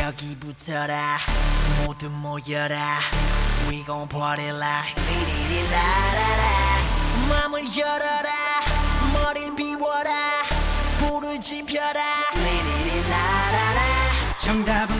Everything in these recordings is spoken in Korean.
여기 붙어라. 모두 모여라. We gon' party like 리리리라라라. 맘을 열어라. 머리를 비워라. 불을 지펴라. 리리리라라라. 정답은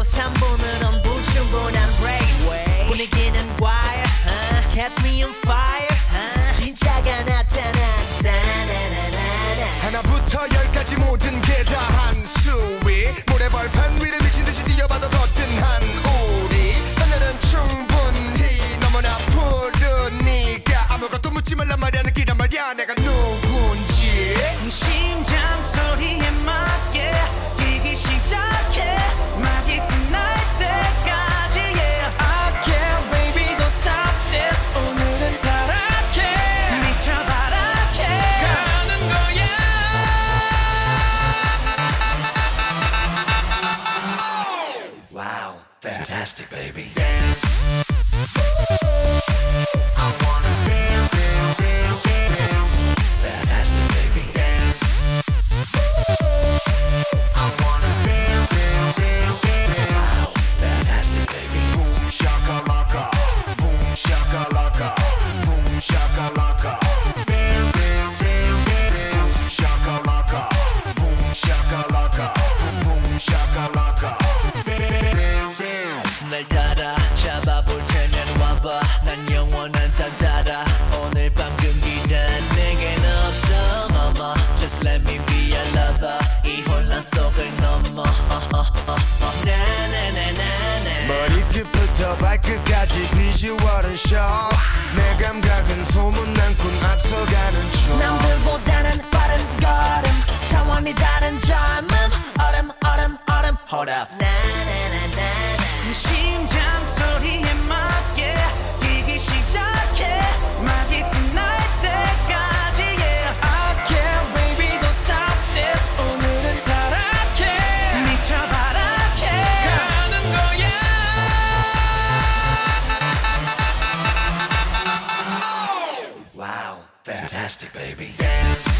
을 흔들고 3분은 불충분한 race 분위기는 wire catch me on fire 진짜가 나타났다 나나나나. 하나부터 열까지 모든 게 다 한 수위. 모래벌판 위를 미친 듯이 뛰어봐도 거뜬한 우리. 하늘은 충분히 너무나 푸르니까 아무것도 묻지 말란 말이야. 말이야. 내가 Wow, fantastic, baby. Dance 이 혼란 속을 넘어. 나나나나나. 머리끝부터 발끝까지 비주얼은 쇼내 감각은 소문난군 앞서가는 중 남들보다는 baby. Dance.